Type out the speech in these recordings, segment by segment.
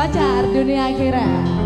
pacar dunia akhirat.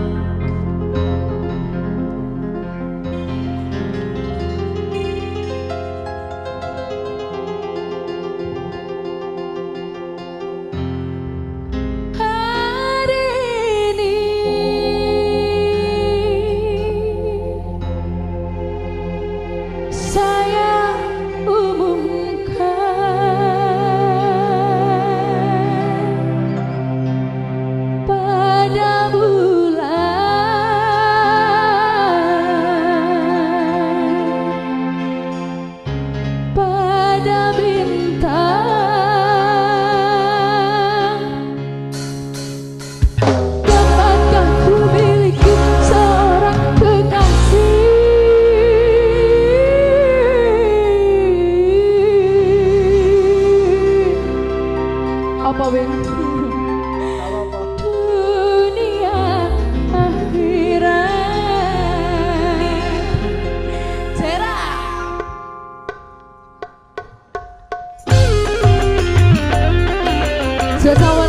Apa wing? Dunia akhirat. Jera. Jera.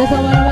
都在外面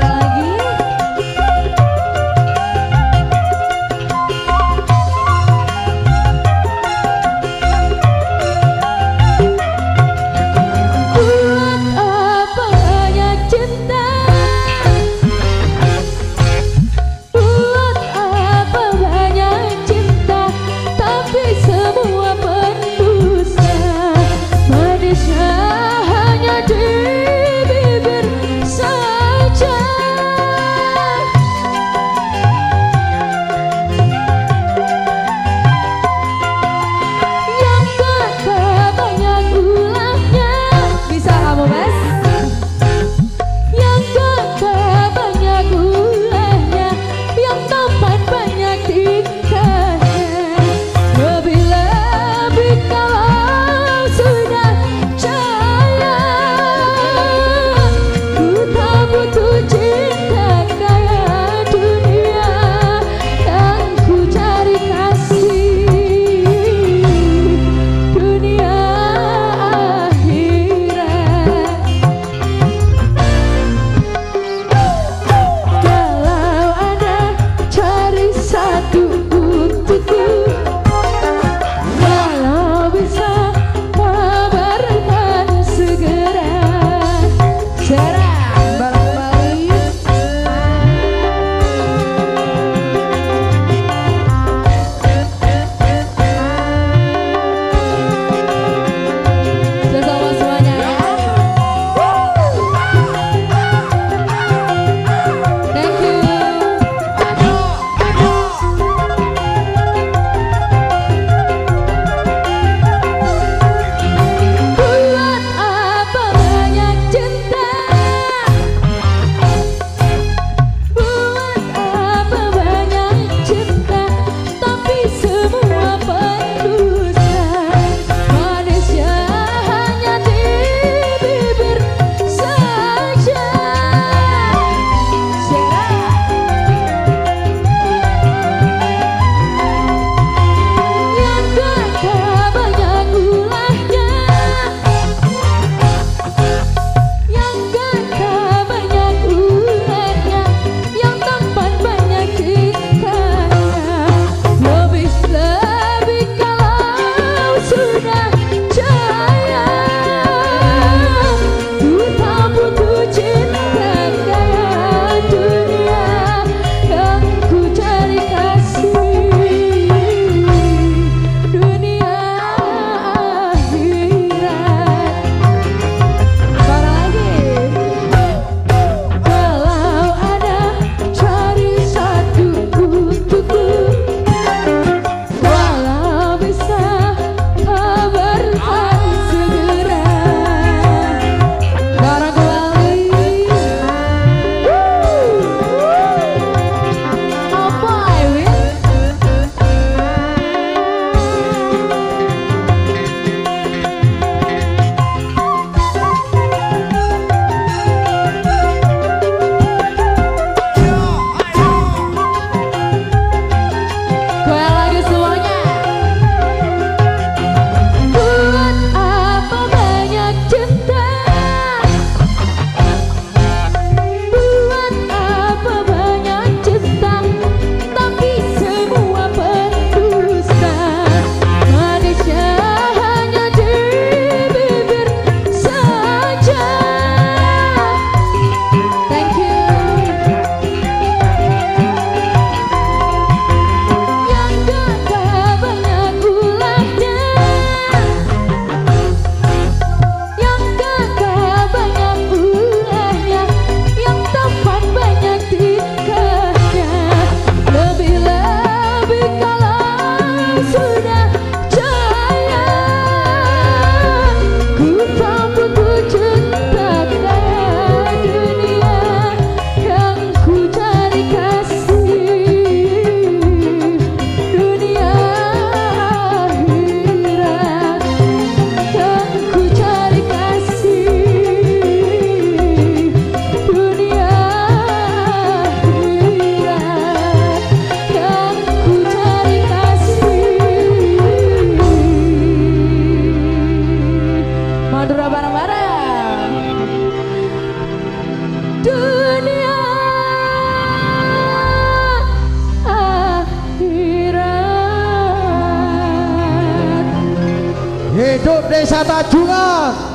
Hidup desa Tajungan